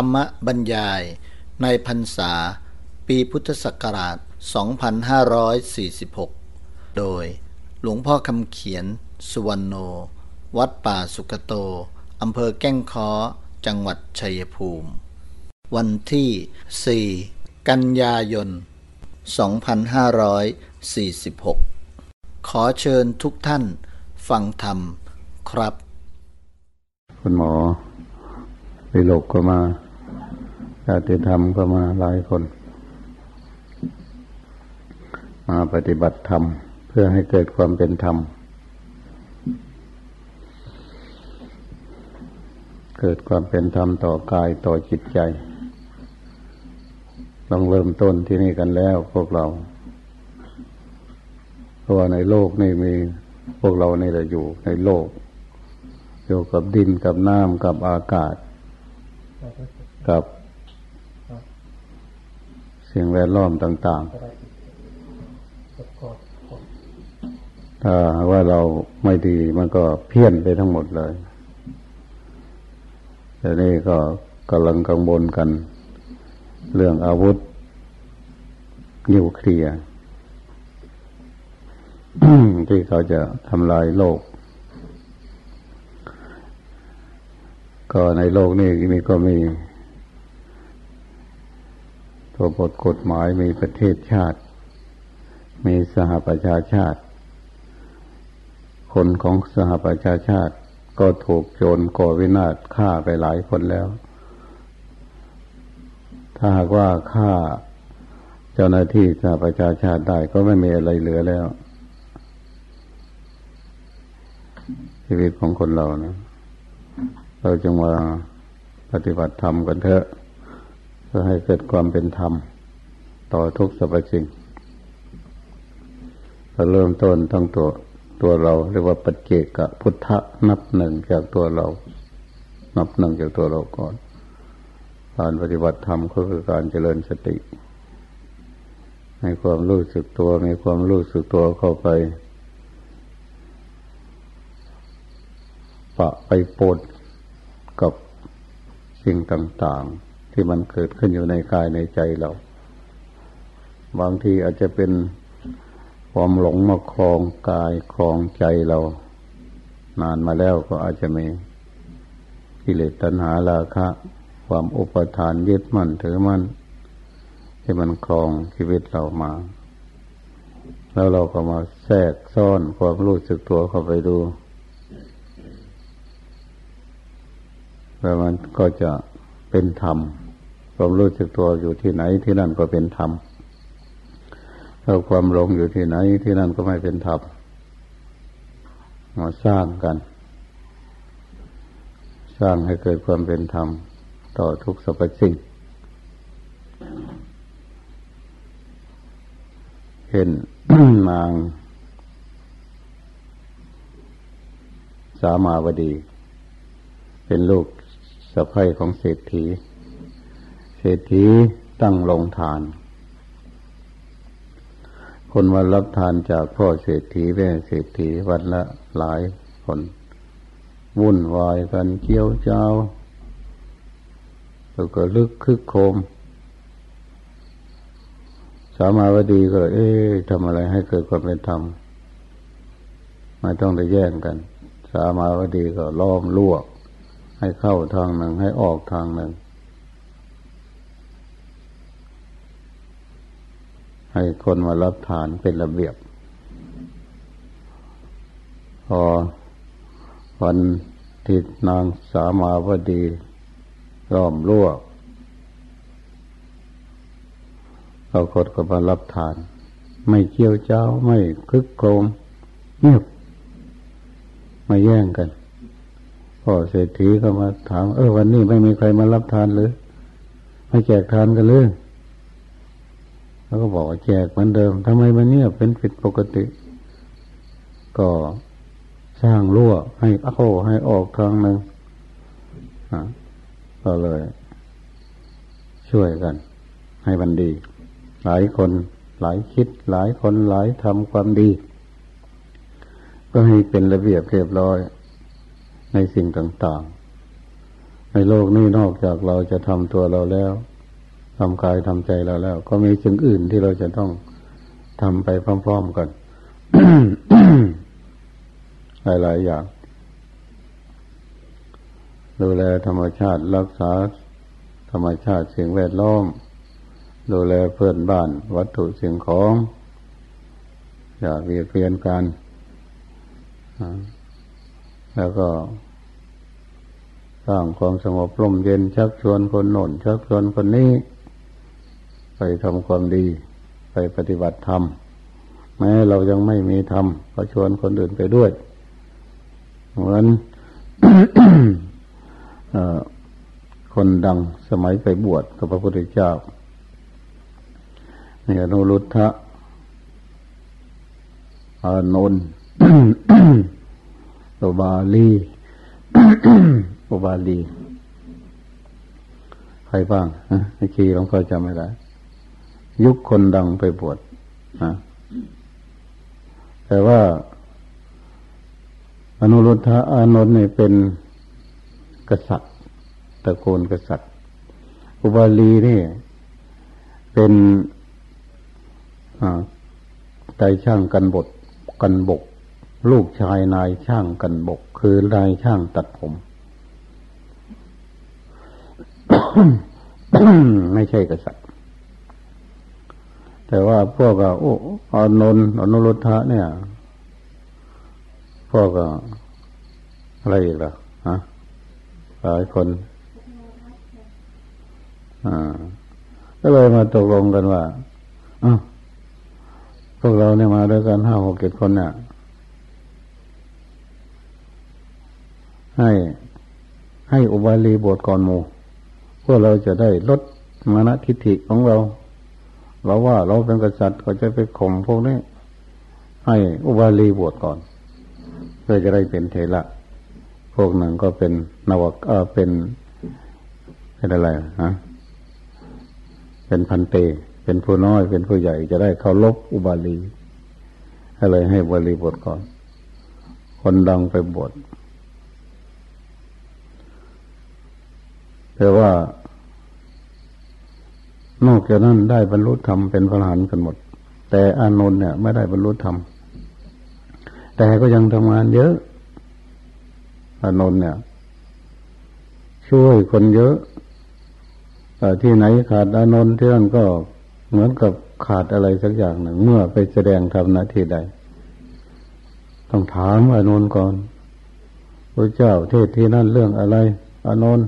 รรมบรรยายในพรรษา ปีพุทธศักราช 2546 โดยหลวงพ่อคำเขียน สุวรรณโน วัดป่าสุกโต อำเภอแก้งค้อ จังหวัดชัยภูมิ วันที่ 4 กันยายน 2546 ขอเชิญทุกท่านฟังธรรมครับ คุณหมอวิโลกก็มา ญาติธรรมก็มาหลายคน มาปฏิบัติธรรม เพื่อให้เกิดความเป็นธรรม เกิดความเป็นธรรมต่อกายต่อจิตใจลองเริ่มต้นที่นี่กันแล้วพวกเรา เพราะว่าในโลกนี่มีพวกเรานี่แหละอยู่ในโลก อยู่กับดินกับน้ำกับอากาศ กับ สิ่งแวดล้อมต่าง ๆ ถ้าว่าเราไม่ดีมันก็เพี้ยนไปทั้งหมดเลยแต่นี่ก็กำลังกังวลกัน เรื่องอาวุธนิวเคลียร์ที่เขาจะทำลายโลก ก็ในโลกนี้มีก็มี ตัวบทกฎหมายมีประเทศชาติ มีสหประชาชาติ คนของสหประชาชาติก็ถูกโจรก่อวินาศฆ่าไปหลายคนแล้ว ถ้าหากว่าฆ่าเจ้าหน้าที่สหประชาชาติได้ก็ไม่มีอะไรเหลือแล้ว ชีวิตของคนเรานะ เราจงมาปฏิบัติธรรมกันเถอะ เพื่อให้เกิดความเป็นธรรม ต่อทุกสรรพสิ่งเราเริ่มต้นตั้งตัวตัวเราเรียกว่าปัจเจกพุทธะนับหนึ่งจากตัวเรา นับหนึ่งจากตัวเราก่อน การปฏิบัติธรรมก็คือการเจริญสติให้ความรู้สึกตัวมีความรู้สึกตัวเข้าไป ปะไปปนกับสิ่งต่าง ๆ ที่มันเกิดขึ้นอยู่ในกายในใจเรา บางทีอาจจะเป็นความหลงมาครองกายครองใจเรา นานมาแล้วก็อาจจะมีกิเลสตัณหาราคะ ความอุปทานยึดมั่นถือมั่นที่มันครองชีวิตเรามา แล้วเราก็มาแทรกซ่อนความรู้สึกตัวเข้าไปดูแล้วมันก็จะเป็นธรรม ความรู้สึกตัวอยู่ที่ไหนที่นั่นก็เป็นธรรมถ้าความหลงอยู่ที่ไหนที่นั่นก็ไม่เป็นธรรมมาสร้างกัน สร้างให้เกิดความเป็นธรรม ต่อทุกสรรพสิ่งเช่นนาง สามาวดี เป็นลูกสะใภ้ของเศรษฐี รษฐีตั้งลงทาน คนมารับทานจากพ่อเศรษฐีแม่เศรษฐีวันละหลายคน วุ่นวายกันเกี่ยวเจ้าแล้วก็ลึกคึกโคม สามาวดีก็เลยเอ๊ะทำอะไรให้เกิดความเป็นธรรมไม่ต้องไปแย่งกัน สามาวดีก็ล้อมลวก ให้เข้าทางหนึ่งให้ออกทางหนึ่ง ให้คนมารับทานเป็นระเบียบ พอวันที่นางสามาวดีล้อมลวเราคนก็มารับทาน ไม่เกี่ยวเจ้าไม่คึกโครมเงียบมาแย่งกันพ่อเศรษฐีก็มาถาม เออวันนี้ไม่มีใครมารับทานหรือไม่แจกทานกันเลย แล้วก็บอกว่าแจกเหมือนเดิมทำไมมันเงียบเป็นผิดปกติ ก็สร้างรั่วให้เข้าให้ออกทางหนึ่งก็เลย ช่วยกัน ให้มันดี หลายคนหลายคิด หลายคนหลายทำความดี ก็ให้เป็นระเบียบเรียบร้อย ในสิ่งต่างๆ ในในโลกนี้นอกจากเราจะทำตัวเราแล้ว ทำกายทำใจเราแล้ว ก็มีสิ่งอื่นที่เราจะต้องทำไปพร้อมๆกัน หลายๆอย่าง ดูแลธรรมชาติรักษา ธรรมชาติสิ่งแวดล้อม ดูแลเพื่อนบ้านวัตถุสิ่งของ อย่าเบียดเบียนกัน แล้วก็สร้างความสงบร่มเย็นชักชวนคนโน่นชักชวนคนนี้ ไปทำความดี ไปปฏิบัติธรรมแม้เรายังไม่มีธรรมก็ชวนคนอื่นไปด้วยเหมือนคนดังสมัยไปบวชกับพระพุทธเจ้าเนี่ยนุรุทธะอานนท์โอบาลีโอบาลี ใครบ้างนะไอคีหลวงพ่อจำไม่ได้ ยุคคนดังไปบวชนะแต่ว่าอนุรุทธะอานนท์เนี่ยเป็นกษัตริย์ตระกูลกษัตริย์ อุบาลีนี่เป็นใจช่างกันบทกันบก ลูกชายนายช่างกันบก คือนายช่างตัดผม ไม่ใช่กษัตริย์ แต่ว่าพวกโอ้อนนท์อนุรุทธะเนี่ยพวกอะไรอีกล่ะฮะหลายคนอ่าก็เลยมาตกลงกันว่าอ้าวพวกเราเนี่ยมาด้วยกันห้าหกเจ็ดคนเนี่ยให้ให้อุบาลีบทก่อนโมพวกเราจะได้ลดมานะทิฏฐิของเรา เราว่าเราเป็นกษัตริย์ก็จะไปข่มพวกนี้ให้อุบาลีบวชก่อนเพื่อจะได้เป็นเทระพวกหนึ่งก็เป็นนวกเออเป็นเป็นอะไรฮะเป็นพันเต เป็นผู้น้อย เป็นผู้ใหญ่จะได้เคารพอุบาลีอะไรให้บาลีบทก่อน คนดังไปบทแต่ว่า นอกจากนั้นได้บรรลุธรรมเป็นพระหานกันหมด แต่อานนท์เนี่ย ไม่ได้บรรลุธรรมแต่ก็ยังทำงานเยอะอานนท์เนี่ย ช่วยคนเยอะแต่ที่ไหนขาดอานนท์ที่นั่นก็เหมือนกับขาดอะไรสักอย่างหนึ่งเมื่อไปแสดงทำหน้าที่ใด ต้องถามอานนท์ก่อนพระเจ้าเทศที่นั่นเรื่องอะไรอานนท์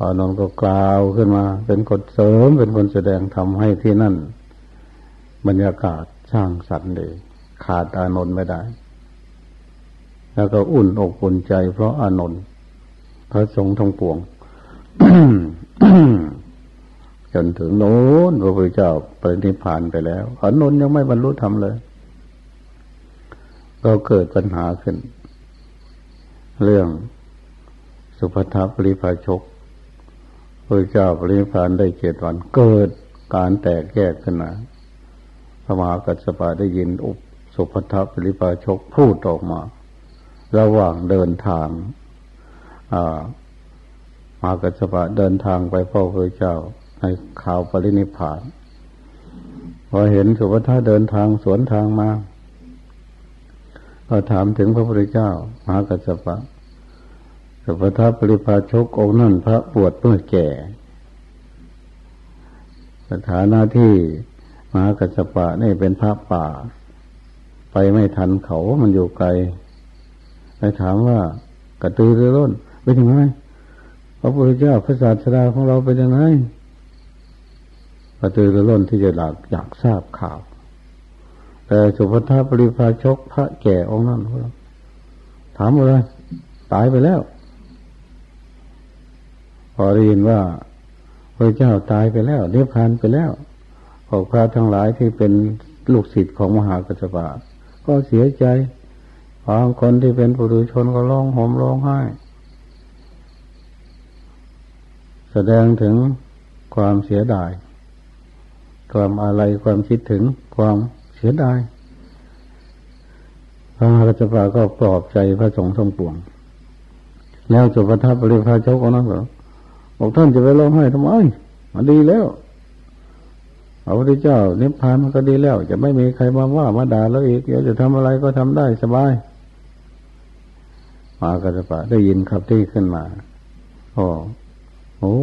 อานนก็กล่าวขึ้นมา เป็นคนเสริมเป็นคนแสดงทำให้ที่นั่น บรรยากาศช่างสรรค์ดีขาดอานนท์ไม่ได้ แล้วก็อุ่นอกอุ่นใจ เพราะอานนท์พระสงฆ์ทงปวงจนถึงโน้นพระพุทธเจ้าปรินิพานไปแล้วอานนท์ยังไม่บรรลุธรรมเลย ก็เกิดปัญหาขึ้น เรื่องสุภทัพปริภาชก พระเจ้าปรินิพานได้เจ็ดวันเกิดการแตกแยกขึ้นมาพระมหากัสปะได้ยินอุปสุภทัพปริภาชกพูดออกมา ระหว่างเดินทางมหากัสปะเดินทางไปพ่อพระเจ้าในข่าวปรินิพานพอเห็นสุภทาเดินทางสวนทางมาก็ถามถึงพระพุทธเจ้ามหากัสปะ สุภทาปริพาชกองนั่นพระปวดเมื่อแก่ สถานะที่มหากัสปะนี่เป็นพระป่า ไปไม่ทันเขามันอยู่ไกลไปถามว่ากระตือรือร้นเป็นยังไงพระพุทธเจ้าพระศาสดาของเราเป็นยังไงกระตือรือร้นที่จะหลักอยากทราบข่าว แต่สุภทาปริภาชกพระแก่องค์นั้นถามอะไรตายไปแล้ว พอได้ยินว่าพระเจ้าตายไปแล้วเรียบพานไปแล้วพวกพระทั้งหลายที่เป็นลูกศิษย์ของมหากัจจปาก็เสียใจบางคนที่เป็นปุถุชนก็ร้องห่มร้องไห้ แสดงถึงความเสียดาย ความอะไรความคิดถึงความเสียดายพระมหากัจจปาก็ปลอบใจพระสงฆ์ทั้งปวง แล้วจุปทัพปริพาชกคนนั้นก็ บอกท่านจะไปร้องไห้ทำไมมันดีแล้วพระพุทธเจ้านิพพานมันก็ดีแล้ว จะไม่มีใครมาว่ามาด่าเราอีกเดี๋ยวจะทำอะไรก็ทำได้สบายมากัสปะได้ยินครับที่ขึ้นมาโอ้โอ้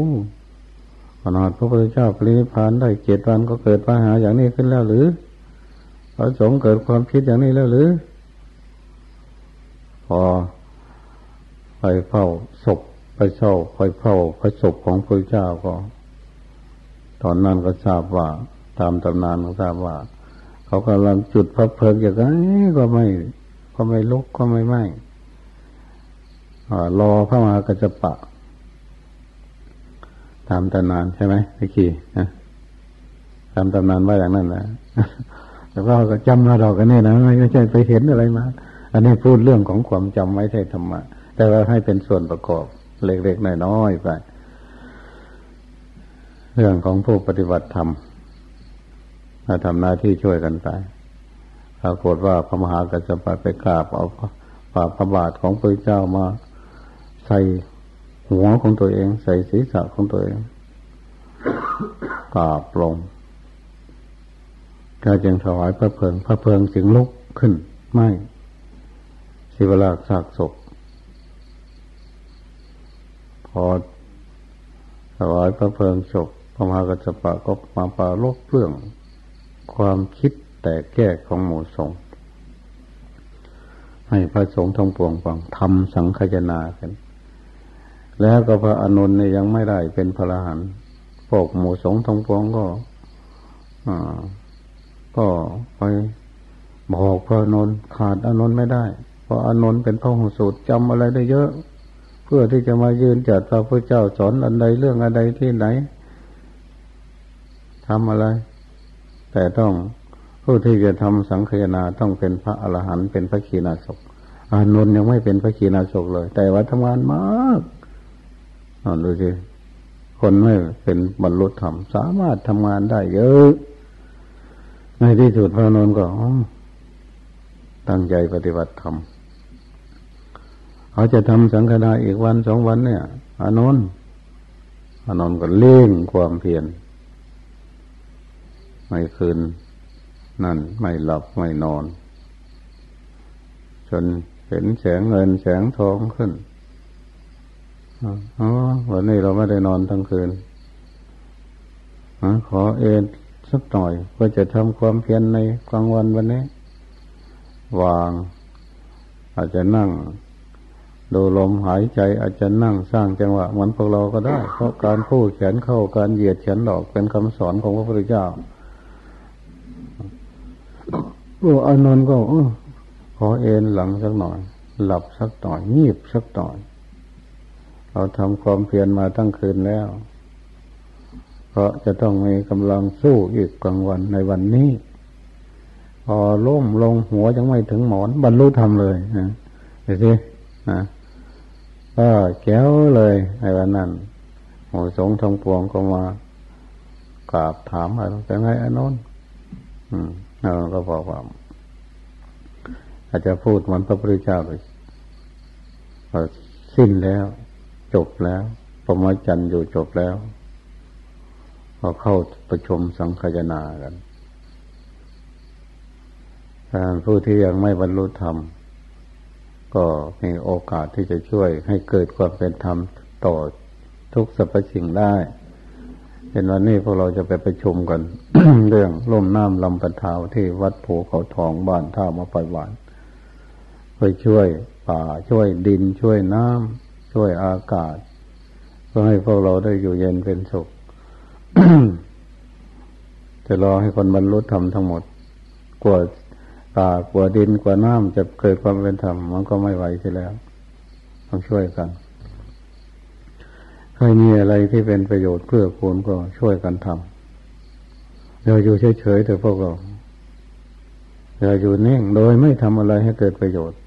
ขนาดพระพุทธเจ้าปรินิพพานได้เจ็ดวันก็เกิดปัญหาอย่างนี้ขึ้นแล้วหรือพระสงฆ์เกิดความคิดอย่างนี้แล้วหรือ พอไปเฝ้าศพ ไปเช่าไปเฝ้าพระศพของพระเจ้าก็ ตอนนั้นก็ทราบว่า ตามตำนานก็ทราบว่า เขากำลังจุดพระเพลิงอย่างนี้ก็ไม่ ก็ไม่ลุกก็ไม่ไหม้รอพระมหากัจจปะ ตามตำนานใช่ไหมพี่กี้นะตามตำนานว่าอย่างนั้นนะแต่ว่าก็จำมาดอกกันนี่นะไม่ใช่ไปเห็นอะไรมา อันนี้พูดเรื่องของความจำไม่ใช่ธรรมะแต่ว่าให้เป็นส่วนประกอบ เล็กๆน้อยๆไป เรื่องของผู้ปฏิบัติธรรมมาทำหน้าที่ช่วยกันไปปรากฏว่าพระมหากัจจปะไปกราบเอาพระบาทของพระเจ้ามาใส่หัวของตัวเอง ใส่ศีรษะของตัวเองกราบลงก็จึงถวายพระเพลิง พระเพลิงจึงลุกขึ้น ไม่สิวลากซากศพ พอถวายพระเพลิงศพพระมหากัจจปะก็มาปาลบเรื่อง ความคิดแต่แก้ของหมู่สงฆ์ให้พระสงฆ์ทั้งปวงฟังทำสังขยนากัน แล้วก็พระอนุนเนี่ยยังไม่ได้เป็นพระอรหันต์พวกหมู่สงฆ์ทั้งปวงก็อ่าก็ไปบอกพระอนุนขาดอนุนไม่ได้ เพราะอนุนเป็นพระหูสูตรจำอะไรได้เยอะ พื่อที่จะมายืนจัดพระพุทธเจ้าสอนอันใดเรื่องอะไรที่ไหนทำอะไร แต่ต้องผู้ที่จะทำสังขยนาต้องเป็นพระอรหันต์เป็นพระขีณาสกอานนท์ยังไม่เป็นพระขีณาสกเลย แต่ว่าทำงานมากนอนดูสิคนไม่เป็นบรรลุธรรมสามารถทำงานได้เยอะ ในที่สุดพระนนท์ก็ตั้งใจปฏิบัติธรรม เขาจะทำสังฆนาอีกวันสองวันเนี่ยอานนท์อานนท์ก็เล่งความเพียรไม่คืน นั่นไม่หลับไม่นอน จนเห็นแสงเงินแสงทองขึ้นอ๋อวันนี้เราไม่ได้นอนทั้งคืนอขอเอนสักหน่อยเพื่อจะทำความเพียรในกลางวันวันนี้ วาง อาจจะนั่ง ดูลมหายใจอาจจะนั่งสร้างจังหวะเหมือนพวกเราก็ได้ เพราะการพูดแขนเข้าการเหยียดแขนออกเป็นคำสอนของพระพุทธเจ้าโอ้อานนท์ก็ขอเอนหลังสักหน่อย หลับสักหน่อยงีบสักหน่อย เราทำความเพียรมาตั้งคืนแล้ว เพราะจะต้องมีกำลังสู้อีกกลางวันในวันนี้พอล้มลงหัวยังไม่ถึงหมอนบรรลุธรรมเลยนะเดี๋ยวสินะ ก็แก้วเลยในวันนั้นหมูสงทองปวงก็มากราบถามอะไรเป็นไงอนนท์อืมเราก็บอกว่าอาจจะพูดเหมือนพระพุทธเจ้าเลยสิ้นแล้ว จบแล้วปรมจันทร์อยู่จบแล้วพอเข้าประชุมสังคายนากันการผู้ที่ยังไม่บรรลุธรรม ก็มีโอกาสที่จะช่วยให้เกิดความเป็นธรรมต่อทุกสรรพสิ่งได้เป็นวันนี้พวกเราจะไปประชุมกัน เรื่องล่มน้ำลำปะทาวที่วัดภูเขาทองบ้านท่ามาปล่อยหวานไปช่วยป่าช่วยดินช่วยน้ำช่วยอากาศเพื่อให้พวกเราได้อยู่เย็นเป็นสุขจะรอให้คนบรรลุธรรมทั้งหมดกว่า ตากว่าดินกว่าน้ำจะเกิดความเป็นธรรมมันก็ไม่ไหวใช่แล้ว ต้องช่วยกันใครมีอะไรที่เป็นประโยชน์เพื่อคูณก็ช่วยกันทำเราอยู่เฉยๆแต่พวกเราอย่าอยู่นิ่งโดยไม่ทำอะไรให้เกิดประโยชน์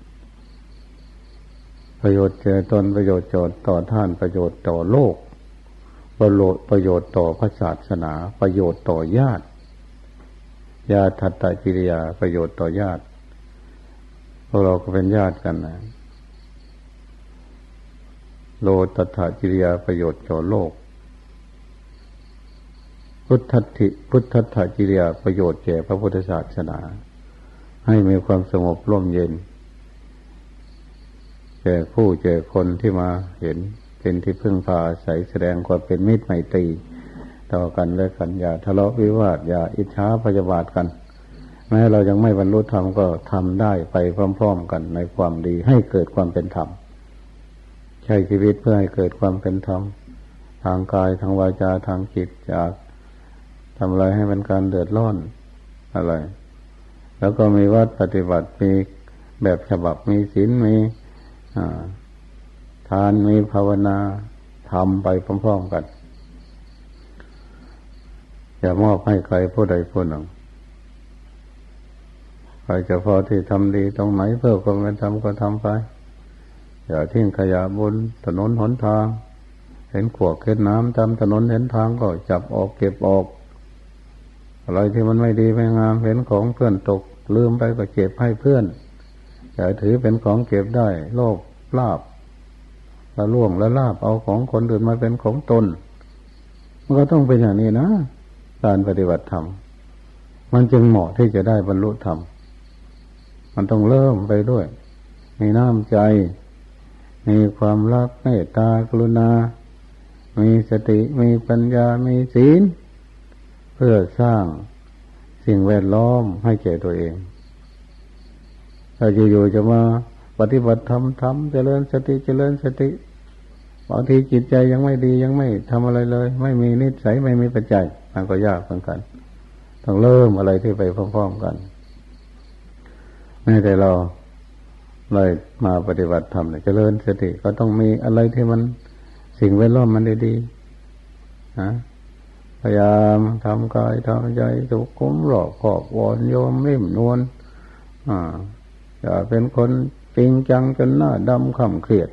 ประโยชน์แก่ตนประโยชน์จอดต่อท่านประโยชน์ต่อโลก ประโยชน์ประโยชน์ต่อพระศาสนา ประโยชน์ต่อญาติ ญาติทัตตกิริยาประโยชน์ต่อญาติพวกเราก็เป็นญาติกันนะโลตถาจิริยาประโยชน์ต่อโลก พุทธธิพุทธถาจิริยาประโยชน์แก่พระพุทธศาสนา ให้มีความสงบร่มเย็น แก่ผู้แก่คนที่มาเห็นเป็นที่พึ่งพาอาศัยแสดงความเป็นมิตรไมตรี ต่อกันและกันอย่าทะเลาะวิวาทอย่าอิจฉาพยาบาทกัน แม้เรายังไม่บรรลุธรรมก็ทำได้ไปพร้อมๆกันในความดีให้เกิดความเป็นธรรมใช้ชีวิตเพื่อให้เกิดความเป็นธรรมทางกายทางวาจาทางจิตจากทำอะไรให้เป็นการเดือดร้อนอะไร แล้วก็มีวัดปฏิบัติมีแบบฉบับมีศีลมีทานมีภาวนาทำไปพร้อมๆกัน อย่ามอบให้ใครผู้ใดผู้หนึ่งใครจะพอที่ทำดีตรงไหนเพื่อความเป็นธรรมก็ทำไปอย่าทิ้งขยะบนถนนหนทาง เห็นขวกเห็นน้ำตามถนนเห็นทางก็จับออกเก็บออก อะไรที่มันไม่ดีไม่งามเห็นของเพื่อนตก ลืมไปก็เก็บให้เพื่อนอย่าถือเป็นของเก็บได้ โลภลาบละล่วงละลาบเอาของคนอื่นมาเป็นของตน มันก็ต้องเป็นอย่างนี้นะ การปฏิบัติธรรม มันจึงเหมาะที่จะได้บรรลุธรรม มันต้องเริ่มไปด้วย มีน้ำใจ มีความรักเมตตากรุณา มีสติ มีปัญญา มีศีล เพื่อสร้างสิ่งแวดล้อมให้แก่ตัวเองถ้าอยู่ๆจะมาปฏิบัติธรรมทำเจริญสติเจริญสติบางทีจิตใจยังไม่ดียังไม่ทำอะไรเลย ไม่มีนิสัยไม่มีปัจจัย มันก็ยากเหมือนกัน ต้องเริ่มอะไรที่ไปพร้อมๆกันไม่แต่เราเลยมาปฏิบัติธรรมเนี่ยเจริญสติก็ต้องมีอะไรที่มันสิ่งแวดล้อมมันดีๆนะพยายามทำกายทำใจสุขุมหลอกขอบวอนโยมเล่มนวลอ่าอย่าเป็นคนจริงจังจนหน้าดำขำเครียด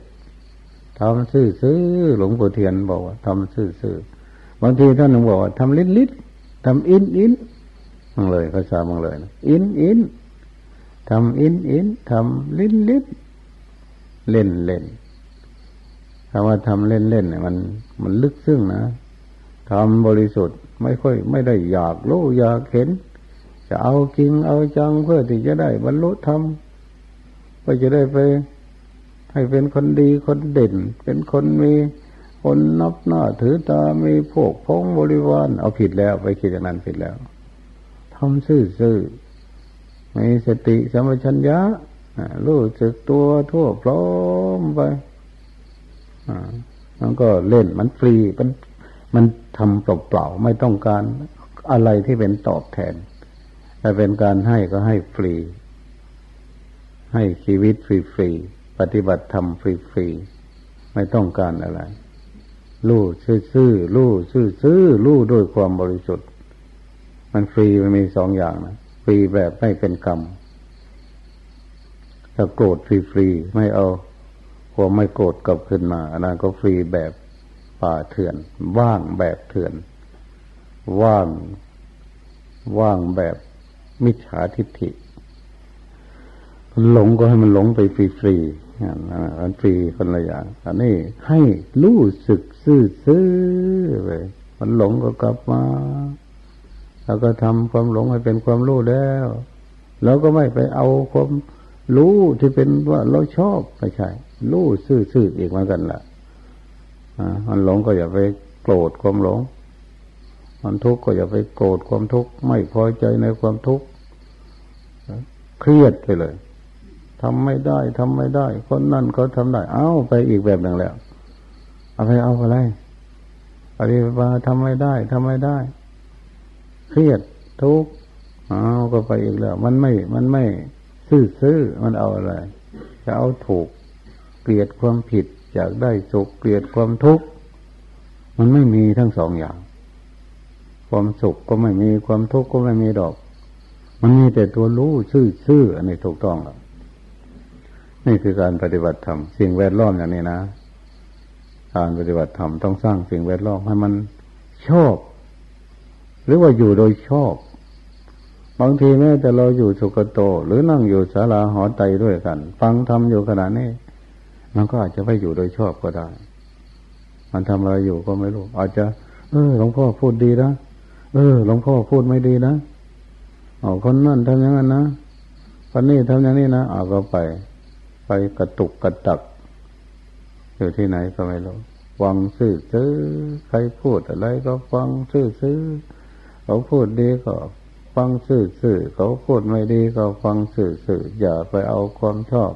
ทำซื่อซื่อหลวงปู่เทียนบอกว่าทำซื่อซื่อ บางทีท่านหนึ่งบอกว่าทำลิ้นลิ้นทำอินอินมังเลยภาษามังเลยอินอินทำอินอินทำลิ้นลิ้นเล่นเล่นคำว่าทำเล่นเล่นเนี่ยมันมันลึกซึ้งนะทำบริสุทธิ์ไม่ค่อย ไม่ได้อยากรู้อยากเห็น จะเอาจริงเอาจังเพื่อที่จะได้บรรลุธรรมก็จะได้ไป ให้เป็นคนดีคนเด่น เป็นคนมี คนนับหน้าถือตามีพวกพ้องบริวารเอาผิดแล้วไปคิดอย่างนั้นผิดแล้วทำซื่อมีสติสมัชัญญะรู้สึกตัวทั่วพร้อมไปมันก็เล่นมันฟรีมันมันทำเปล่าๆไม่ต้องการอะไรที่เป็นตอบแทนแต่เป็นการให้ก็ให้ฟรี ให้ชีวิตฟรีๆปฏิบัติธรรมฟรีๆไม่ต้องการอะไร รู้ซื่อๆรู้ซื่อๆรู้ด้วยความบริสุทธิ์ มันฟรีมันมีสองอย่างนะฟรีแบบไม่เป็นกรรมถ้าโกรธฟรีๆไม่เอาความไม่โกรธกลับขึ้นมาอันนั้นก็ฟรีแบบป่าเถื่อน ว่างแบบเถื่อน ว่าง ว่างแบบมิจฉาทิฏฐิ หลงก็ให้มันหลงไปฟรีๆ อันฟรีคนละอย่างอันนี้ให้รู้สึกซื่อๆไปมันหลงก็กลับมาเราก็ทำความหลงให้เป็นความรู้แล้วเราก็ไม่ไปเอาความรู้ที่เป็นว่าเราชอบไม่ใช่รู้ซื่อๆอีกเหมือนกันละ่ะมันหลงก็อย่าไปโกรธความหลง มันทุกข์ก็อย่าไปโกรธความทุกข์ไม่พอใจในความทุกข์เครียดไปเลย ทำไม่ได้ทำไม่ได้ คนนั่นเขาทาได้ เอาไปอีกแบบหนึ่งแล้ว เอาไปเอาอะไรอะไรมาทำไม่ได้ทำไม่ได้ เครียดทุกข์เอาก็ไปอีกแล้ว มันไม่ มันไม่ ซื่อซื่อมันเอาอะไร จะเอาถูก เกลียดความผิด อยากได้สุขเกลียดความทุกข์มันไม่มีทั้งสองอย่าง ความสุขก็ไม่มีความทุกข์ก็ไม่มีดอก มันมีแต่ตัวรู้ซื่อซื่ออันนี้ถูกต้องครับ นี่คือการปฏิบัติธรรมสิ่งแวดล้อมอย่างนี้นะ การปฏิบัติธรรมต้องสร้างสิ่งแวดล้อมให้มันชอบ หรือว่าอยู่โดยชอบ บางทีแม้แต่เราอยู่สุกโต หรือนั่งอยู่ศาลาหอไตด้วยกัน ฟังธรรมอยู่ขณะนี้มันก็อาจจะไม่อยู่โดยชอบก็ได้ มันทำอะไรอยู่ก็ไม่รู้ อาจจะ เออหลวงพ่อพูดดีนะเออหลวงพ่อพูดไม่ดีนะเอาคนนั่นทำอย่างนั้นนะคนนี้ทำอย่างนี้นะเอาก็ไป ไปกระตุกกระตัก อยู่ที่ไหนก็ไม่รู้ฟังซื่อซื้อใครพูดอะไรก็ฟังซื่อซื้อเขาพูดดีก็ฟังซื่อซื่อเขาพูดไม่ดีก็ฟังซื่อซื่ออย่าไปเอาความชอบ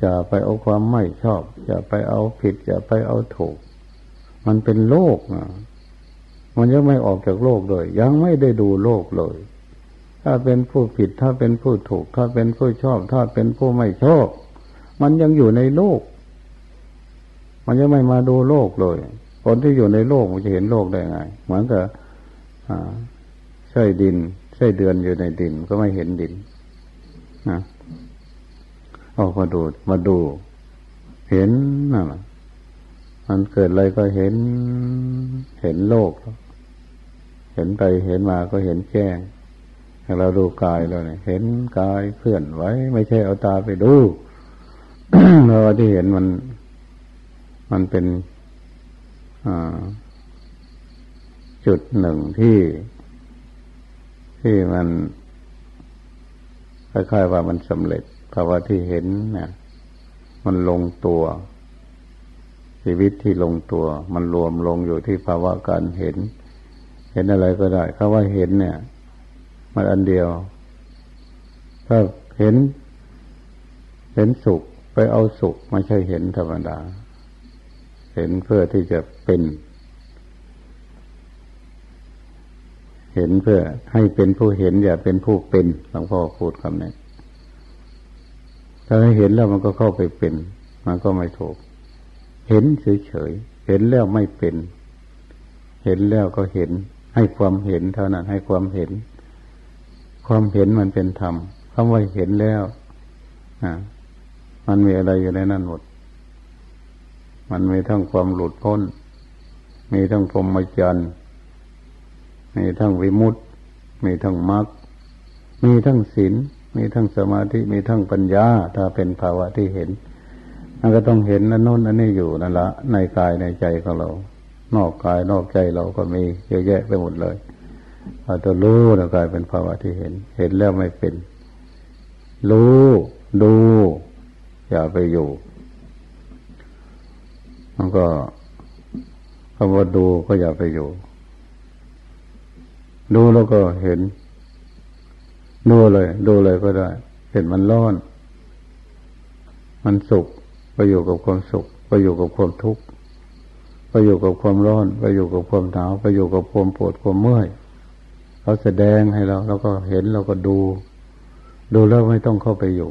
อย่าไปเอาความไม่ชอบ อย่าไปเอาผิด อย่าไปเอาถูก มันเป็นโลกนะมันยังไม่ออกจากโลกเลย ยังไม่ได้ดูโลกเลย ถ้าเป็นผู้ผิดถ้าเป็นผู้ถูก ถ้าเป็นผู้ชอบ ถ้าเป็นผู้ไม่ชอบ มันยังอยู่ในโลก มันยังไม่มาดูโลกเลย คนที่อยู่ในโลกมันจะเห็นโลกได้ไง เหมือนกับใช่ดิน ใช่เดือนอยู่ในดินก็ไม่เห็นดินนะออกมาดูมาดู เห็นนั่นมันเกิดอะไรก็เห็น เห็นโลก เห็นไปเห็นมาก็เห็นแจ้งเราดูกายเราเนี่ยเห็นกายเคลื่อนไหวไม่ใช่เอาตาไปดู เราที่เห็นมัน มันเป็นจุดหนึ่งที่ ที่มันคล้ายๆว่ามันสำเร็จภาวะที่เห็นเนี่ยมันลงตัว ชีวิตที่ลงตัว มันรวมลงอยู่ที่ภาวะการเห็น เห็นอะไรก็ได้คาว่าเห็นเนี่ย มันอันเดียว ถ้าเห็น เห็นสุข ไปเอาสุขไม่ใช่เห็นธรรมดา เห็นเพื่อที่จะเป็น เห็นเพื่อให้เป็นผู้เห็นอย่าเป็นผู้เป็นหลวงพ่อพูดคำนี้ถ้าเห็นแล้วมันก็เข้าไปเป็น มันก็ไม่ถูก เห็นเฉยๆเห็นแล้วไม่เป็น เห็นแล้วก็เห็น ให้ความเห็นเท่านั้นให้ความเห็น ความเห็นมันเป็นธรรมคำว่าเห็นแล้วอ่า มันมีอะไรอยู่ในนั้นหมด มันมีทั้งความหลุดพ้น มีทั้งพรหมจรรย์มีทั้งวิมุตติ มีทั้งมรรค มีทั้งศีล มีทั้งสมาธิ มีทั้งปัญญา ถ้าเป็นภาวะที่เห็น มันก็ต้องเห็นนั่นโน้นอันนี้อยู่นั่นละ ในกายในใจของเรา นอกกายนอกใจเราก็มีเยอะแยะไปหมดเลยพอตัวรู้นะกลายเป็นภาวะที่เห็น เห็นแล้วไม่เป็น รู้ ดู อย่าไปอยู่มันก็คำว่าดูก็อย่าไปอยู่ ดูแล้วก็เห็น ดูเลย ดูเลยก็ได้ เห็นมันร้อน มันสุขไปอยู่กับความสุขไปอยู่กับความทุกข์ไปอยู่กับความร้อน ไปอยู่กับความหนาวไปอยู่กับความปวดความเมื่อยเขาแสดงให้เราเราก็เห็นเราก็ดู ดูแล้วไม่ต้องเข้าไปอยู่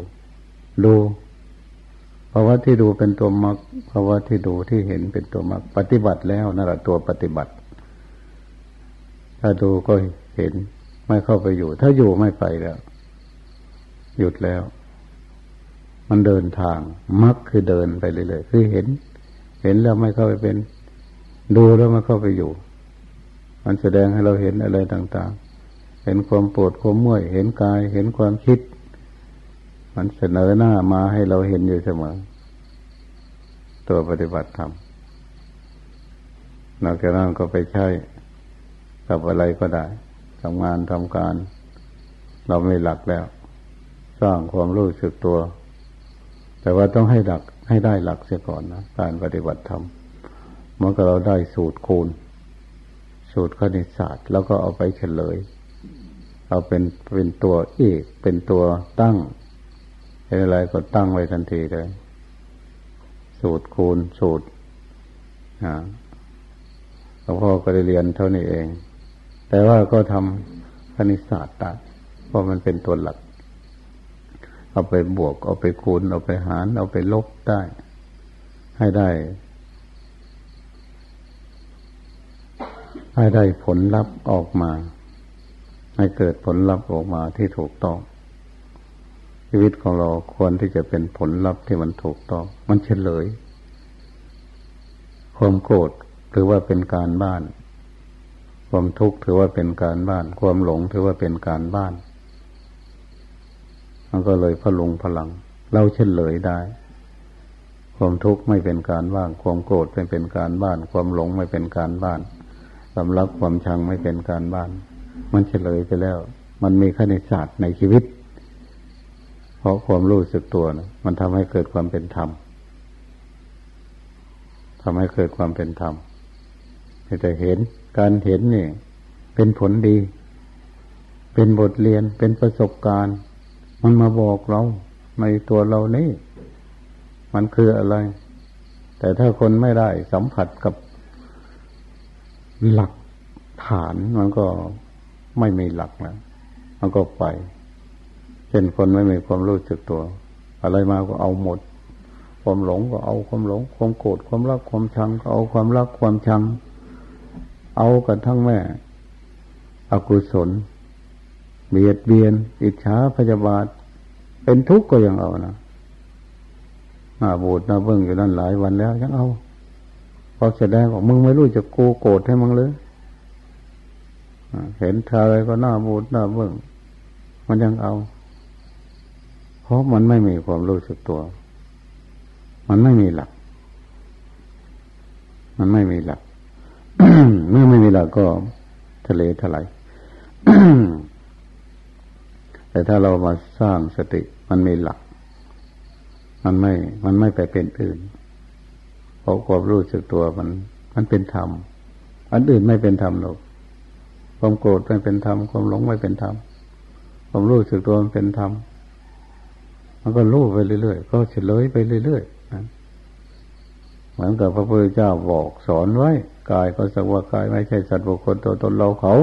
ดู ภาวะที่ดูเป็นตัวมรรคภาวะที่ดูที่เห็นเป็นตัวมรรคปฏิบัติแล้วนั่นแหละตัวปฏิบัติ ถ้าดูก็เห็นไม่เข้าไปอยู่ ถ้าอยู่ไม่ไปแล้ว หยุดแล้ว มันเดินทางมรรคคือเดินไปเรื่อยๆคือเห็น เห็นแล้วไม่เข้าไปเป็น ดูแล้วไมันเข้าไปอยู่ มันแสดงให้เราเห็นอะไรต่าง ๆ เห็นความปวดความเมื่อย เห็นกาย เห็นความคิด มันเสนอหน้ามาให้เราเห็นอยู่เสมอ ตัวปฏิบัติธรรมนอกจากนั้นก็ไปใช้กับอะไรก็ได้ทำงานทำการ เราไม่หลักแล้ว สร้างความรู้สึกตัว แต่ว่าต้องให้หลักให้ได้หลักเสียก่อนนะการปฏิบัติธรรมเมื่อเราได้สูตรคูณ สูตรคณิตศาสตร์ แล้วก็เอาไปเฉลย เอาเป็นเป็นตัวเอกเป็นตัวตั้ง อะไรก็ตั้งไว้ทันทีเลย สูตรคูณสูตรหลวงพ่อก็ได้เรียนเท่านี้เอง แต่ว่าก็ทำคณิตศาสตร์ได้เพราะมันเป็นตัวหลัก เอาไปบวก เอาไปคูณ เอาไปหาร เอาไปลบได้ ให้ได้ ให้ได้ผลลัพธ์ออกมา ให้เกิดผลลัพธ์ออกมาที่ถูกต้อง ชีวิตของเราควรที่จะเป็นผลลัพธ์ที่มันถูกต้อง มันเฉลย ความโกรธถือว่าเป็นการบ้าน ความทุกข์ถือว่าเป็นการบ้าน ความหลงถือว่าเป็นการบ้าน มันก็เลยพลุงพลัง เราเฉลยได้ ความทุกข์ไม่เป็นการบ้าน ความโกรธไม่เป็นการบ้าน ความหลงไม่เป็นการบ้านความรักความชังไม่เป็นการบ้าน มันเฉลยไปแล้ว มันมีคณิตศาสตร์ในชีวิต ราะความรู้สึกตัวนะมันทำให้เกิดความเป็นธรรมทำให้เกิดความเป็นธรรมแต่เห็นการเห็นนี่เป็นผลดี เป็นบทเรียนเป็นประสบการณ์ มันมาบอกเราในตัวเรานี่ มันคืออะไร แต่ถ้าคนไม่ได้สัมผัสกับหลักฐานมันก็ไม่มีหลักแล้วมันก็ไป ช่นคนไม่มีความรู้สึกตัว อะไรมาก็เอาหมด ความหลงก็เอาความหลง ความโกรธความรักความชังก็เอาความรักความชัง เอากันทั้งแม่ อกุศล เบียดเบียน อิจฉาพยาบาท เป็นทุกข์ก็ยังเอานะหน้าบูดหน้าเบิ้งอยู่นั่นหลายวันแล้วยังเอาพอแสดงออกมึงไม่รู้จะกูโกรธให้มึงเลยเห็นเธอะไรก็หน้าบูดหน้าเบิ้งมันยังเอา เพราะมันไม่มีความรู้สึกตัว มันไม่มีหลัก มันไม่มีหลัก เมื่อไม่มีหลักก็ทะเลถลายแต่ถ้าเรามาสร้างสติมันมีหลัก มันไม่ มันไม่ไปเป็นอื่น เพราะความรู้สึกตัวมัน มันเป็นธรรม อันอื่นไม่เป็นธรรมหรอก ความโกรธไม่เป็นธรรม ความหลงไม่เป็นธรรม ความรู้สึกตัวมันเป็นธรรม มันก็รู้ไปเรื่อยๆก็เฉลยไปเรื่อยๆนะเหมือนกับพระพุทธเจ้าบอกสอนไว้กายก็สักว่ากายไม่ใช่สัตว์บุคคลตัวตนเราเขา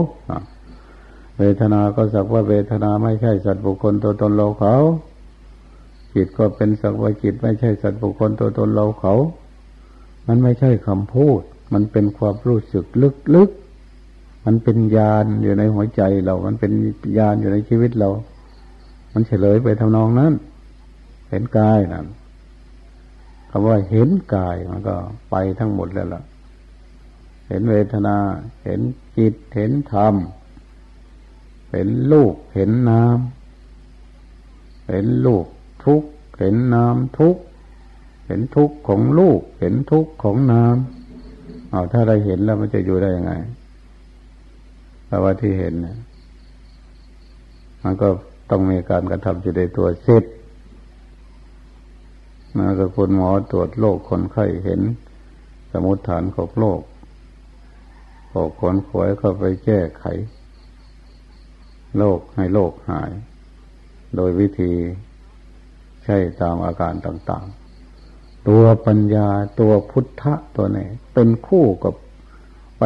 เวทนาก็สักว่าเวทนาไม่ใช่สัตว์บุคคลตัวตนเราเขา จิตก็เป็นสักว่าจิตไม่ใช่สัตว์บุคคลตัวตนเราเขา มันไม่ใช่คำพูด มันเป็นความรู้สึกลึกๆ มันเป็นญาณอยู่ในหัวใจเรา มันเป็นญาณอยู่ในชีวิตเรา มันเฉลยไปทำนองนั้น เห็นกายนั่นคำว่าเห็นกายมันก็ไปทั้งหมดแล้วล่ะ เห็นเวทนา เห็นจิต เห็นธรรม เห็นลูก เห็นน้ำ เห็นลูกทุก เห็นนามทุก เห็นทุกของลูก เห็นทุกของนามเอาถ้าเราเห็นแล้วมันจะอยู่ได้ยังไงแปลว่าที่เห็นเนี่ยมันก็ต้องมีการกระทำอยู่ในตัวเสร็ จมัก็คุณหมอตรวจโรคคนไข้เห็น สมุดฐานของโรคออกคนขวยเข้าไปแก้ไขโรคให้โรคหาย โดยวิธีใช่ตามอาการต่างๆ ตัวปัญญาตัวพุทธะตัวนี้เป็นคู่กับไป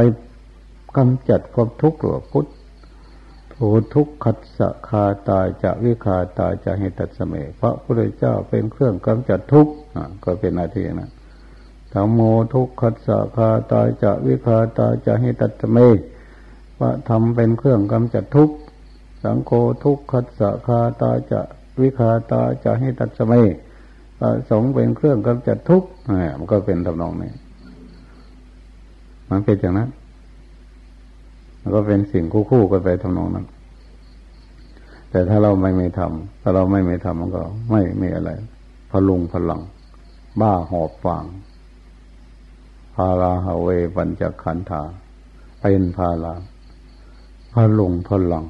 กำจัดความทุกข์หรือพุทธ โททุกขัดสะคาตาจะวิคาตาจะให้ตัดสมัยพระพุทธเจ้าเป็นเครื่องกำจัดทุกข์ก็เป็นหน้าที่นะธรรมโมทุกขัดสะคาตาจะวิคาตาจะให้ตัดสมัยพระธรรมเป็นเครื่องกำจัดทุกข์สังโฆทุกขัดสะคาตาจะวิคาตาจะให้ตัดสมัยสงเป็นเครื่องกำจัดทุกข์มันก็เป็นทำนองนี้มันเป็นอย่างนั้น มันก็เป็นสิ่งคู่ๆกันไปทำนองนั้น แต่ถ้าเราไม่ไม่ทำถ้าเราไม่ไม่ทำมันก็ ไม่ไม่อะไร พลุงพลัง บ้าหอบฟางพาราฮาเวปัญจขันธาเป็นพาราพลุงพลัง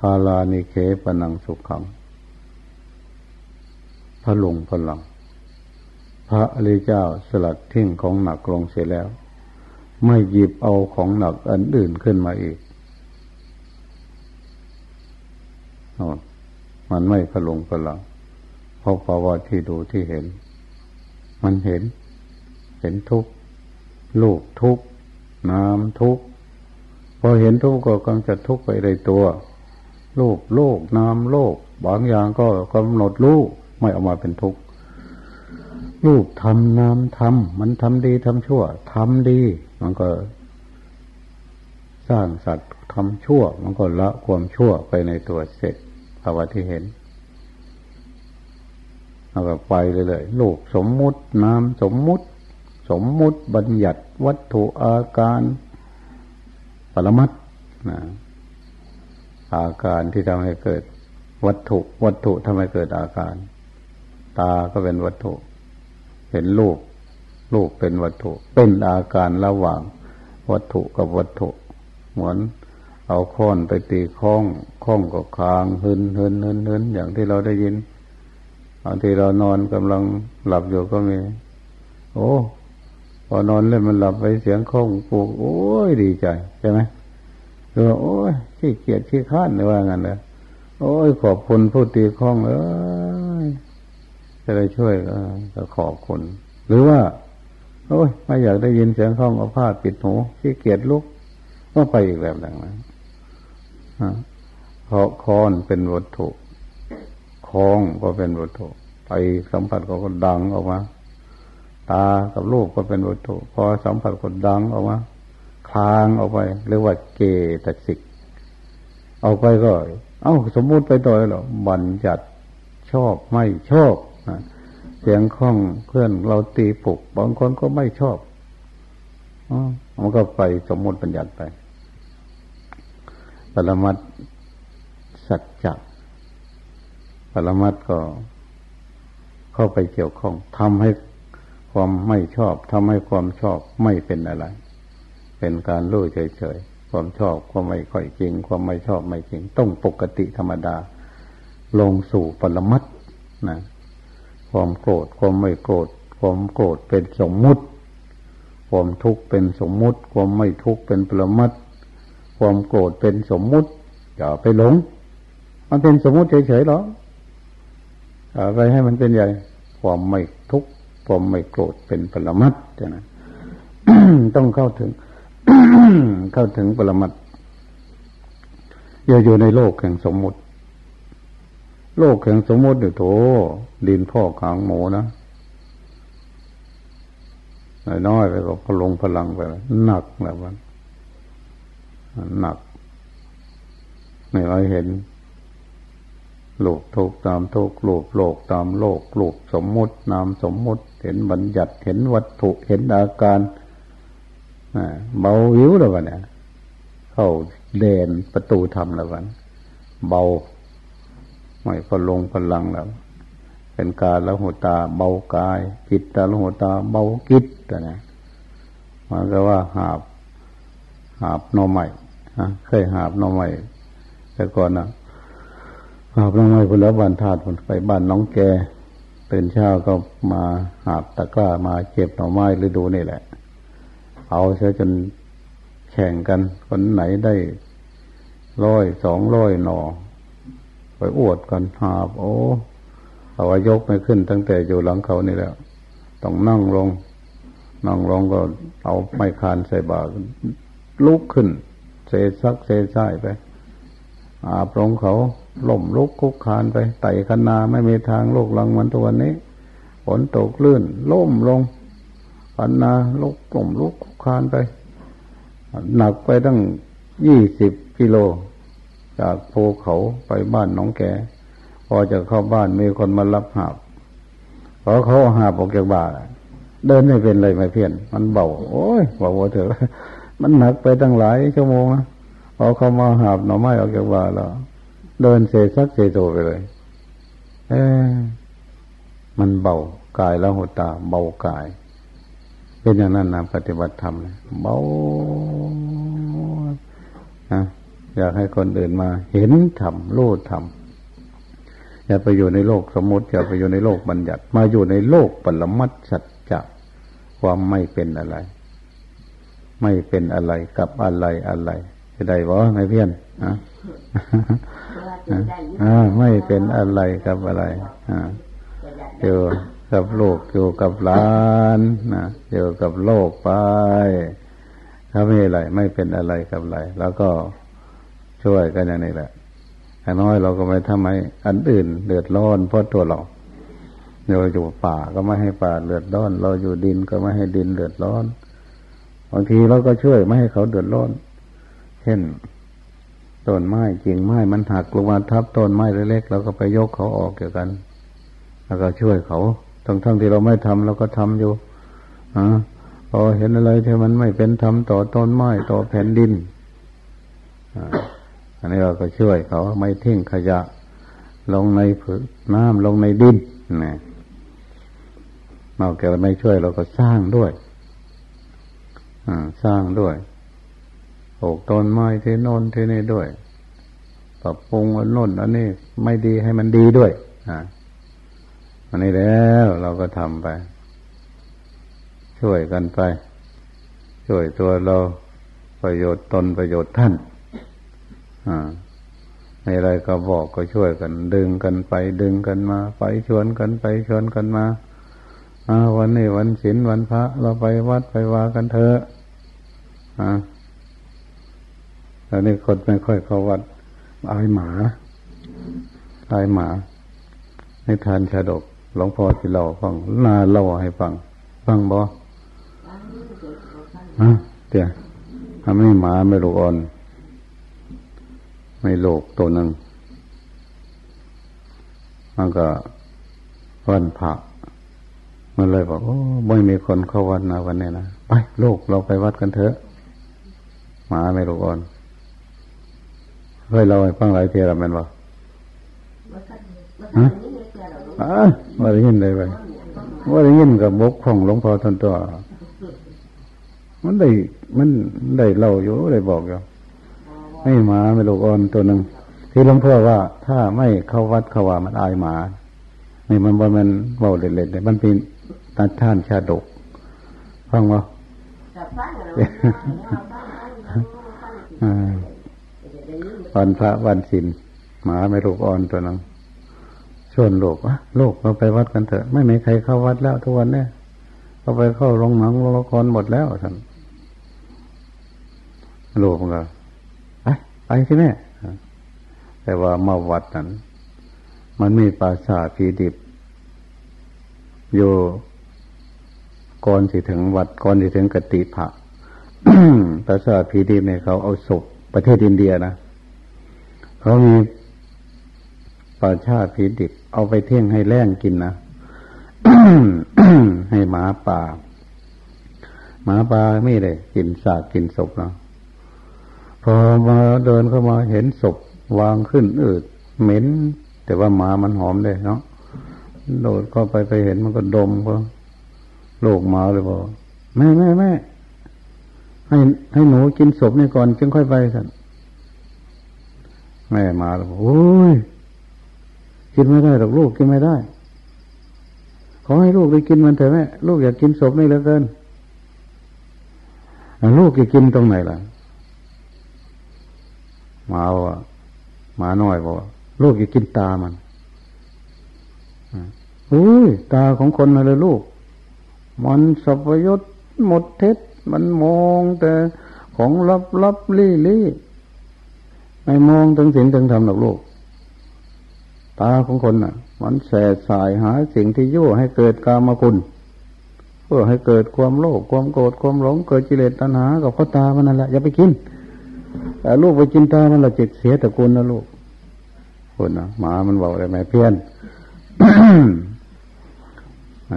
พาลานิเคปนังสุขขังพระลงพลัง พระอริยเจ้าสลัดทิ้งของหนักลงเสียแล้ว ไม่หยิบเอาของหนักอันอื่นขึ้นมาอีกมันไม่พลงพลังเพราะภาวะที่ดูที่เห็น มันเห็น เห็นทุกลูกทุกน้ำทุกพอเห็นทุกก็กำจัดทุกไปในตัวรูปโลกนามโลกบางอย่างก็กำหนดรู้ไม่ออกมาเป็นทุกข์รูปทำนามทำมันทำดีทำชั่วทำดี มันก็ สร้างสัตว์ทำชั่ว มันก็ละความชั่วไปในตัวเสร็จภาวะที่เห็นเอาก็ไปเลยๆลูกสมมุตินามสมมุติ สมมุติบัญญัติวัตถุอาการปรมัตนะอาการที่ทำให้เกิดวัตถุ วัตถุทำให้เกิดอาการ ตาก็เป็นวัตถุ เห็นรูป รูปเป็นวัตถุ เป็นอาการระหว่างวัตถุกับวัตถุ เหมือนเอาค้อนไปตีข้องข้องก็คางหึนหึนหึนหึนอย่างที่เราได้ยินบางทีเรานอนกำลังหลับอยู่ก็มี โอ้พอนอนเล่นมันหลับไปเสียงข้องปูโอ้ยดีใจใช่ไหมเออโอ้ยขี้เกียจขี้ข้านเลยว่างั้นเลยโอ้ยขอบคุณผู้ตีข้องเอ้ยจะได้ช่วยก็ขอบคุณ หรือว่า โอ้ยไม่อยากได้ยินเสียงข้องเอาผ้าปิดหูขี้เกียจลุกก็ไปอีกแบบหนึ่งนะเพราะคอนเป็นวัตถุคองก็เป็นวัตถุ ไปสัมผัสก็ก็ดังออกมา ตากับรูปก็เป็นวัตถุ พอสัมผัสก็ดังออกมาคลางออกไปเรียกว่าเกตสิกเอาไปก็ เอ้า สมมุติไปต่อหรอบัญญัติชอบไม่ชอบ เสียงคล้องเพื่อนเราตีปลุกบางคนก็ไม่ชอบอมันก็ไปสมมติบัญญัติไป ปรมัตสัจจะปรมัตก็เข้าไปเกี่ยวข้องทำให้ความไม่ชอบทำให้ความชอบไม่เป็นอะไร เป็นการรู้เฉยๆ ความชอบความไม่ค่อยจริง ความไม่ชอบไม่จริง ต้องปกติธรรมดา ลงสู่ปรมัตนะ ความโกรธความไม่โกรธความโกรธเป็นสมมุติ ความทุกข์เป็นสมมุติ ความไม่ทุกข์เป็นปรมัตความโกรธเป็นสมมุติอย่าไปหลง มันเป็นสมมุติเฉยๆหรออะไรให้มันเป็นใหญ่ความไม่ทุกข์ความไม่โกรธเป็นปรมัตใช่ไหมต้องเข้าถึง เข้าถึงปรมัตอย่าอยู่ในโลกแห่งสมมุติ โลกแห่งสมมติเนี่ยโถดินพ่อขางหมูนะน้อยไปก็พลงพลังไปหนักแล้วมันหนักไม่ไว้เห็นโลกทุกตามทุกโลกโลกตามโลกโลกสมมุตินามสมมุติ เห็นบัญญัติเห็นวัตถุเห็นอาการเบาวิวแล้ววะเนี่ยเข้าเดนประตูธรรมแล้ววันเบา ไม่พลงพลังแล้ว เป็นการละหัวตาเบากายจิตตาละหัวตาเบากิจแต่เนี่ยมันก็ว่าหาบ หาบนอใหม่เคยหาบนอใหม่แต่ก่อนนะหาบนอใหม่คนแล้วบ้านธาตุไปบ้านน้องแกตื่นเช้าก็มาหาบตะกร้ามาเก็บหน่อไม้ฤดูนี่แหละ เอาเสียจนแข่งกันคนไหนได้ร้อยสองร้อยหน่อ อวดกันหาบโอ้เอาว่ายกไม่ขึ้นตั้งแต่อยู่หลังเขานี่แล้วต้องนั่งลง นั่งลงก็เอาไม้คานใส่บาลุกขึ้นเซซักเซซ้ายไป อาบลงเขาล่มลุกคุกคานไปไต่คันนาไม่มีทางลูกลังมันตัวนี้ฝนตกลื่น ล่มลงคันนาลุกล่มลุกคุกคานไปหนักไปตั้งยี่สิบกิโล จากภูเขาไปบ้านน้องแกพอจะเข้าบ้านมีคนมารับหาบพอเขาหาบออกจากบ้านเดินไม่เป็นเลยไม่เพี้ยน มันเบาโอ้ยเบาเถอะมันหนักไปตั้งหลายชั่วโมงนะพอเขามาหาบหน่อไม้ออกจากบ้านแล้วเดินเสซักเสโตไปเลยเอมันเบากายแล้วหัวตา เบากาย เป็นอย่างนั้นนะปฏิบัติธรรมเลยเบานะ อยากให้คนอื่นมา เห็นธรรมรู้ธรรมอย่าไปอยู่ในโลกสมมติอย่าไปอยู่ในโลกบัญญัติ มาอยู่ในโลกปรมัตสัจจะความไม่เป็นอะไร ไม่เป็นอะไรกับอะไรอะไรจะได้บ่ไม่เพี้ยนอะไม่เป็นอะไรกับอะไรอ่าอยู่กับโลกอยู่กับหลานนะอยู่กับโลกไปถ้าไม่อะไร ไม่เป็นอะไรกับอะไรแล้วก็ ช่วยกันอย่างนี้แหละอย่างน้อยเราก็ไม่ทำให้อันอื่นเดือดร้อนเพราะตัวเราเราอยู่ป่าก็ไม่ให้ป่าเดือดร้อน เราอยู่ดินก็ไม่ให้ดินเดือดร้อนบางทีเราก็ช่วยไม่ให้เขาเดือดร้อน เช่นต้นไม้กิ่งไม้มันหักลงมาทับต้นไม้เล็กๆเราก็ไปยกเขาออกเกี่ยวกัน แล้วก็ช่วยเขาทั้งๆทที่เราไม่ทำเราก็ทำอยู่อพอเห็นอะไรที่มันไม่เป็นธรรมต่อต้นไม้ต่อแผ่นดินอั อันนี้เราก็ช่วยเขาไม่ทิ้งขยะ ลงในผืนน้ำลงในดินนะนอกจากไม่ช่วยเราก็สร้างด้วยสร้างด้วยปลูกต้นไม้ที่โน่นที่นี่ด้วย ปรับปรุงอันโน่นอันนี้ไม่ดีให้มันดีด้วยอ่าอันนี้แล้วเราก็ทำไป ช่วยกันไป ช่วยตัวเราประโยชน์ตนประโยชน์ท่าน ในอะไรก็บอกก็ช่วยกัน ดึงกันไป ดึงกันมา ไปชวนกันไปชวนกันมาอาวันนี้วันศีลวันพระ เราไปวัดไปวากันเถอะอ่าตอนนี้คนไม่ค่อยเข้าวัดอายหมาอายหมาให้ทานชาดกหลวงพ่อที่เราฟังนาเล่าให้ฟัง ฟังบ่ฮะเดี๋ยวทำให้หมาไม่ลูกอ่อน ไม่โลกตัวหนึ่งมันก็วันพระมันเลยบอกโอ้ไม่มีคนเข้าวัดนะวันนี้นะไปโลกเราไปวัดกันเถอะหมาไม่ลูกอ่อนเคยเราให้ฟังหลายเทียแล้วมันว่าฮะอ่าว่าได้ยินเลยไปว่าได้ยินกับบกของหลวงพ่อทนตัว มันได้มันได้เล่าอยู่ได้บอกอยู่ ให้หมาไม่ลูกอ่อนตัวหนึ่งที่หลวงพ่อว่า ถ้าไม่เข้าวัดเข้าว่ามันอายหมานี่มันว่ามันเบาเล็ดๆเนี่ยมันเป็นตัดท่านชาดกฟังว่าวันพระวันศีลหมาไม่ลูกอ่อนตัวนึงชวนโลกอะโลกเราไปวัดกันเถอะ ไม่มีใครเข้าวัดแล้วทุกวันเนี่ยเขาไปเข้าโรงหนังโรงละครหมดแล้วท่านโลกมันก็ ไปไปที่แม่แต่ว่ามาวัดนั้น มันมีปราสาทผีดิบ อยู่ก่อนสิถึงวัดก่อนสิถึงกติภะปราสาทผีดิบเนี่ยเขาเอาศพประเทศอินเดียนะเขามีป่าชาผีดิบ เอาไปเที่ยงให้แล่งกินนะให้หมาป่าหมาป่าไม่ได้กินสากกินศพเนาะ พอมาเดินเข้ามาเห็นศพวางขึ้นอืดเหม็น แต่ว่าหมามันหอมเลยเนาะโดดก็ไปไปเห็นมันก็ดมก็โลกหมาเลยบอกแม่แม่แม่ให้ให้หนูกินศพนี่ก่อนจึงค่อยไปสันแม่มาแล้วโอ้ยกินไม่ได้หรอกลูกกินไม่ได้ ขอให้ลูกได้กินมันเถอะแม่ลูกอยากกินศพนี่เหลือเกินลูกจะกินตรงไหนล่ะ หมาว่าหมาน้อยบอกลูกจะกินตามันอุ้ยตาของคนมาเลยลูก มันสัพยศหมดเท็จมันมองแต่ของลับลับลี่ลี่ไม่มองถึงสิ่งถึงธรรมหรอกลูก ตาของคนน่ะ มันแสสายหาสิ่งที่ยั่วให้เกิดกามคุณ เพื่อให้เกิดความโลภความโกรธความหลงเกิดกิเลสตัณหากับข้อตามันนั่นแหละอย่าไปกิน ลูกไปกินตามันละจิตเสียตระกูลนะลูกคนนะหมามันบอกอะไรไหมเพี้ยน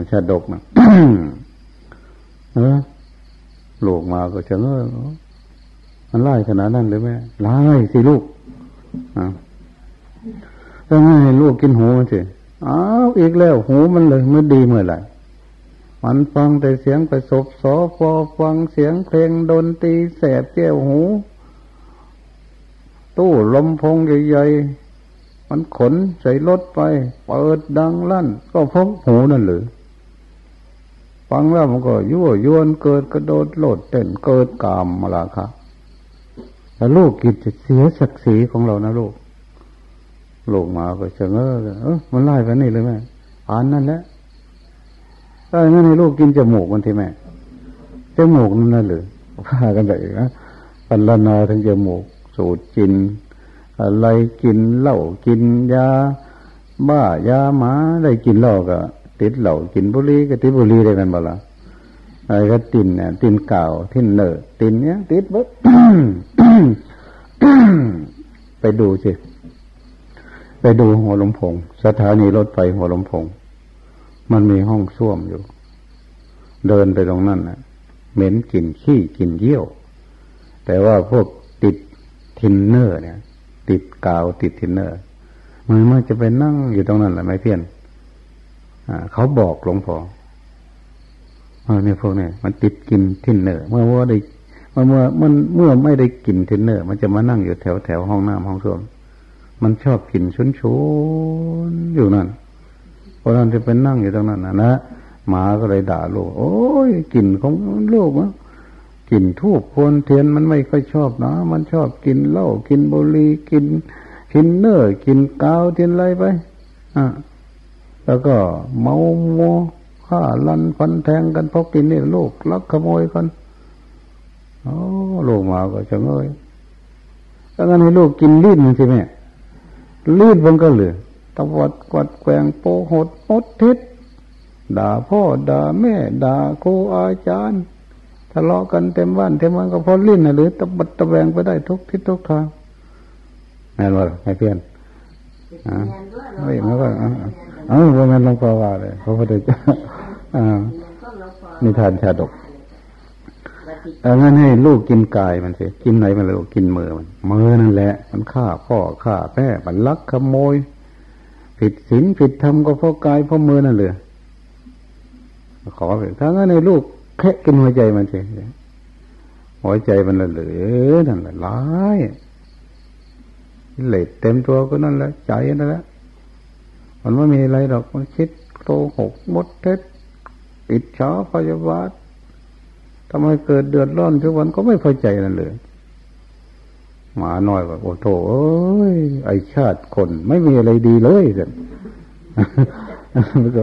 ชาดกนะเออลูกมาก็เฉงเออมันไล่ขนาดนั้นเลยแม่ไล่สิลูกอ่าถ้าให้ลูกกินหูมันสิอ้าวอีกแล้วหูมันเลยมันดีเมื่อไหร่มันฟังแต่เสียงประสบสอฟอฟังเสียงเพลงดนตรีแสบแก้วหู ตู้ลมพงใหญ่ๆ มันขนใส่รถไป เปิดดังลั่น ก็พบหูนั่นหรือฟังแล้วมันก็ยั่วยวนเกิดกระโดดโลดเต้นเกิดกามมาละครับแต่ลูกกิจจะเสียศักดิ์ศรีของเรานะลูกลูกมาก็เฉงเออเออมันไล่ไปนี่เลยแม่อ่านนั่นแหละถ้าอย่างนั้นให้ลูกกินจมูกมันทีแม่จมูกนั่นหรือพากันไปนะปัลลนาทั้งจมูก สูดกิน อะไรกินเหล้ากินยา บ้ายาหมาได้กินเหล้าก็ติดเหล่ากินบุหรี่ก็ติดบุหรี่ได้กันบ่ละอะไรก็ตินเนี่ยตินเก่าทินเนอตินเนี้ยติดบุ๊ไปดูสิไปดูหัวลมพงสถานีรถไฟหัวลมพงมันมีห้องส้วมอยู่ เดินไปตรงนั้นนะเหม็นกลิ่นขี้กลิ่นเยี่ยว แต่ว่าพวกติด ทินเนอร์เนี่ย ติดกาวติดทินเนอร์มันมันจะไปนั่งอยู่ตรงนั้นแหละไม่เพี้ยนเขาบอกหลวงพ่อเอเนี่ยพวกเนี้มันติดกินทินเนอร์เมื่อว่าได้เมื่อเมื่อมันเมื่อไม่ได้กินทินเนอร์ มันจะมานั่งอยู่แถวแถวห้องน้ำห้องส้วมมันชอบกินชุนชุนอยู่นั่นเพราะนั้นจะเป็นนั่งอยู่ตรงนั้นนะนะหมาก็เลยด่าลูกโอ้ยกลิ่นของลูกนะ กลิ่นทูบคนเทียนมันไม่ค่อยชอบนะ มันชอบกินเหล้ากินบุหรี่กินทินเนอร์กินกาวเทียนอะไรไปอะแล้วก็เมาโมฆ่าลันฟันแทงกันเพราะกินนี่ลูกลักขโมยกันโอ้ลูกมาก็จะเงยแล้วงั้นให้ลูกกินลิ้นมันสิแม่ลิ้นมันก็เหลือตวัดกวัดแกงโปหดมดทิศด่าพ่อด่าแม่ด่าครูอาจารย์ ทะเลาะกันเต็มบ้านเต็มเมืองก็เพราะลิ้นนะหรือตะบัดตะแวงไปได้ทุกทิศทุกทางแม่นว่าให้เพื่อนอ่าไม่ไม่ก็เอ้าว่ามันลงปาวาเลยพระพุทธเจ้าอ่านิทานชาดกเอางั้นให้ลูกกินกายมันสิกินไหนมันเลยกินมือมันมือนั่นแหละ มันฆ่าพ่อฆ่าแม่มันลักขโมย ผิดศีลผิดธรรมก็เพราะกายเพราะมือนั่นเลยขอเลยถ้างั้นในลูก แค่กินหัวใจมันสิหัวใจมันละเหลือนั่นแหละร้ายเหล็ดเต็มตัวก็นั่นแหละใจนั่นแหละมันไม่มีอะไรหรอกมันคิดโกหกมดเท็จอิจฉาพยาบาททำไมเกิดเดือดร้อนทุกวันก็ไม่พอใจนั่นเลยหมาน้อยว่าโอ้โถเอ้ยไอชาติคนไม่มีอะไรดีเลยสิมันก็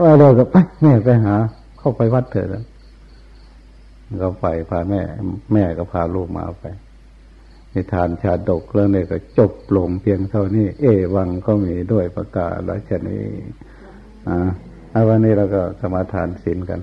ว่าเราก็ไปแม่ไปหา เข้าไปวัดเถอะก็ไปพาแม่ แม่ก็พาลูกมาไปนิทานชาดกเรื่องนี้ก็จบลงเพียงเท่านี้ เอวังก็มีด้วยประกาศและชนี้อ่าวันนี้เราก็สมาทานศีลกัน